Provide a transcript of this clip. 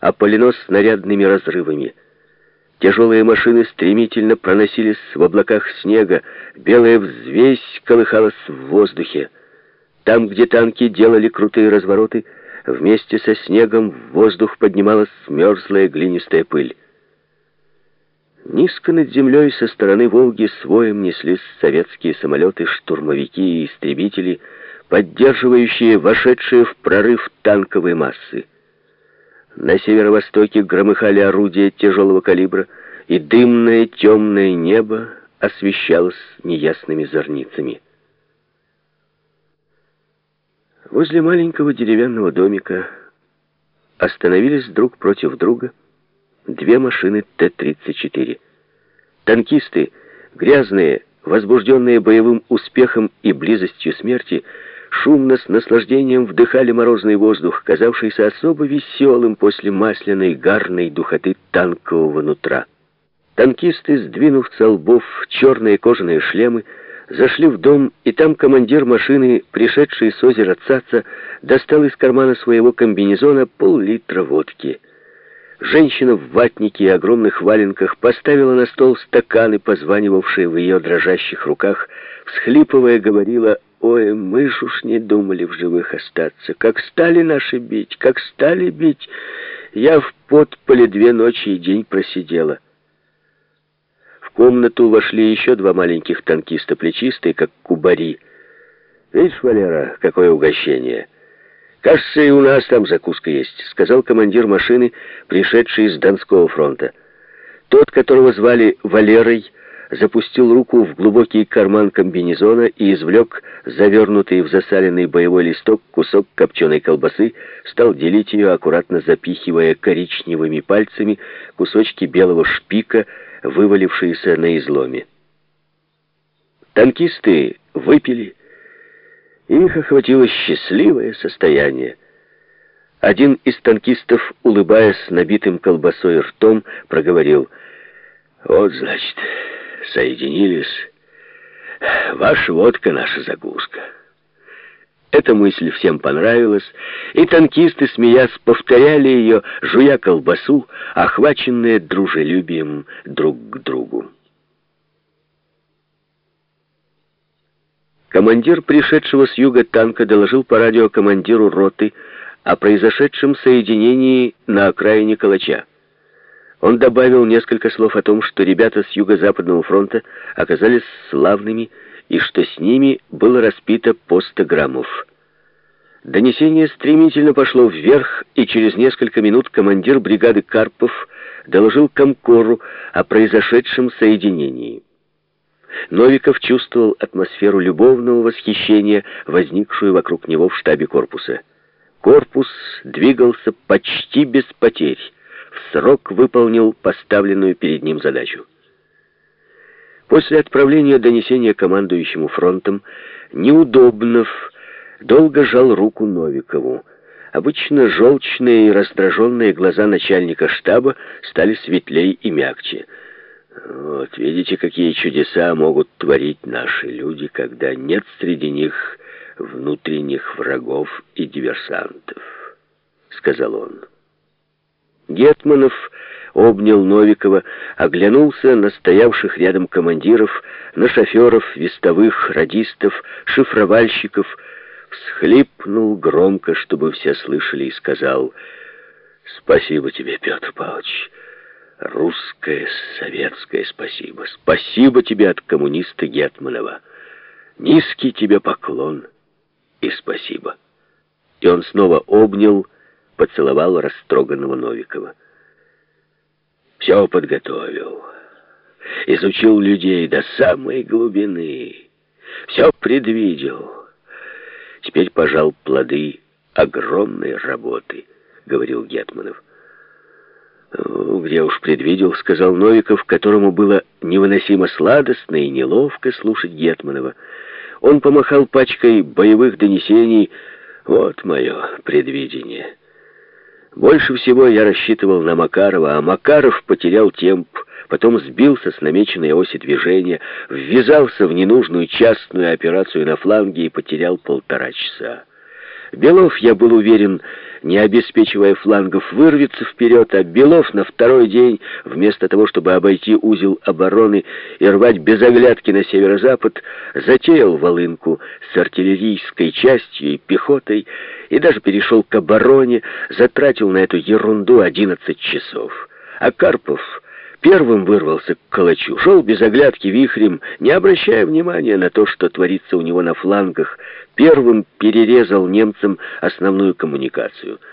опалено снарядными разрывами. Тяжелые машины стремительно проносились в облаках снега, белая взвесь колыхалась в воздухе. Там, где танки делали крутые развороты, вместе со снегом в воздух поднималась мерзлая глинистая пыль. Низко над землей со стороны Волги своем неслись советские самолеты, штурмовики и истребители, поддерживающие вошедшие в прорыв танковые массы. На северо-востоке громыхали орудия тяжелого калибра, и дымное темное небо освещалось неясными зорницами. Возле маленького деревянного домика остановились друг против друга две машины Т-34. Танкисты, грязные, возбужденные боевым успехом и близостью смерти, шумно с наслаждением вдыхали морозный воздух, казавшийся особо веселым после масляной гарной духоты танкового нутра. Танкисты, сдвинув со лбов черные кожаные шлемы, Зашли в дом, и там командир машины, пришедший с озера Цаца, достал из кармана своего комбинезона пол-литра водки. Женщина в ватнике и огромных валенках поставила на стол стаканы, позванивавшие в ее дрожащих руках, всхлипывая, говорила, «Ой, мы ж уж не думали в живых остаться. Как стали наши бить, как стали бить! Я в подполе две ночи и день просидела» комнату вошли еще два маленьких танкиста, плечистые, как кубари. «Видишь, Валера, какое угощение!» «Кажется, и у нас там закуска есть», — сказал командир машины, пришедший из Донского фронта. Тот, которого звали Валерой, запустил руку в глубокий карман комбинезона и извлек завернутый в засаленный боевой листок кусок копченой колбасы, стал делить ее, аккуратно запихивая коричневыми пальцами кусочки белого шпика, вывалившиеся на изломе. Танкисты выпили, и их охватило счастливое состояние. Один из танкистов, улыбаясь набитым колбасой ртом, проговорил, «Вот, значит, соединились. Ваша водка — наша закуска». Эта мысль всем понравилась, и танкисты, смеясь, повторяли ее, жуя колбасу, охваченные дружелюбием друг к другу. Командир пришедшего с юга танка доложил по радио командиру роты о произошедшем соединении на окраине Калача. Он добавил несколько слов о том, что ребята с юго-западного фронта оказались славными и что с ними было распито по 100 граммов. Донесение стремительно пошло вверх, и через несколько минут командир бригады Карпов доложил Комкору о произошедшем соединении. Новиков чувствовал атмосферу любовного восхищения, возникшую вокруг него в штабе корпуса. Корпус двигался почти без потерь, в срок выполнил поставленную перед ним задачу. После отправления донесения командующему фронтом Неудобнов долго жал руку Новикову. Обычно желчные и раздраженные глаза начальника штаба стали светлей и мягче. Вот видите, какие чудеса могут творить наши люди, когда нет среди них внутренних врагов и диверсантов, сказал он. Гетманов обнял Новикова, оглянулся на стоявших рядом командиров, на шоферов, вестовых, радистов, шифровальщиков, всхлипнул громко, чтобы все слышали, и сказал «Спасибо тебе, Петр Павлович, русское, советское спасибо. Спасибо тебе от коммуниста Гетманова. Низкий тебе поклон и спасибо». И он снова обнял, поцеловал растроганного Новикова. Все подготовил. Изучил людей до самой глубины. Все предвидел. Теперь пожал плоды огромной работы, говорил Гетманов. «Где уж предвидел», — сказал Новиков, которому было невыносимо сладостно и неловко слушать Гетманова. Он помахал пачкой боевых донесений. «Вот мое предвидение». Больше всего я рассчитывал на Макарова, а Макаров потерял темп, потом сбился с намеченной оси движения, ввязался в ненужную частную операцию на фланге и потерял полтора часа. Белов, я был уверен, не обеспечивая флангов, вырвется вперед, а Белов на второй день, вместо того, чтобы обойти узел обороны и рвать без оглядки на северо-запад, затеял волынку с артиллерийской частью и пехотой и даже перешел к обороне, затратил на эту ерунду 11 часов. А Карпов первым вырвался к калачу, шел без оглядки вихрем, не обращая внимания на то, что творится у него на флангах, первым перерезал немцам основную коммуникацию —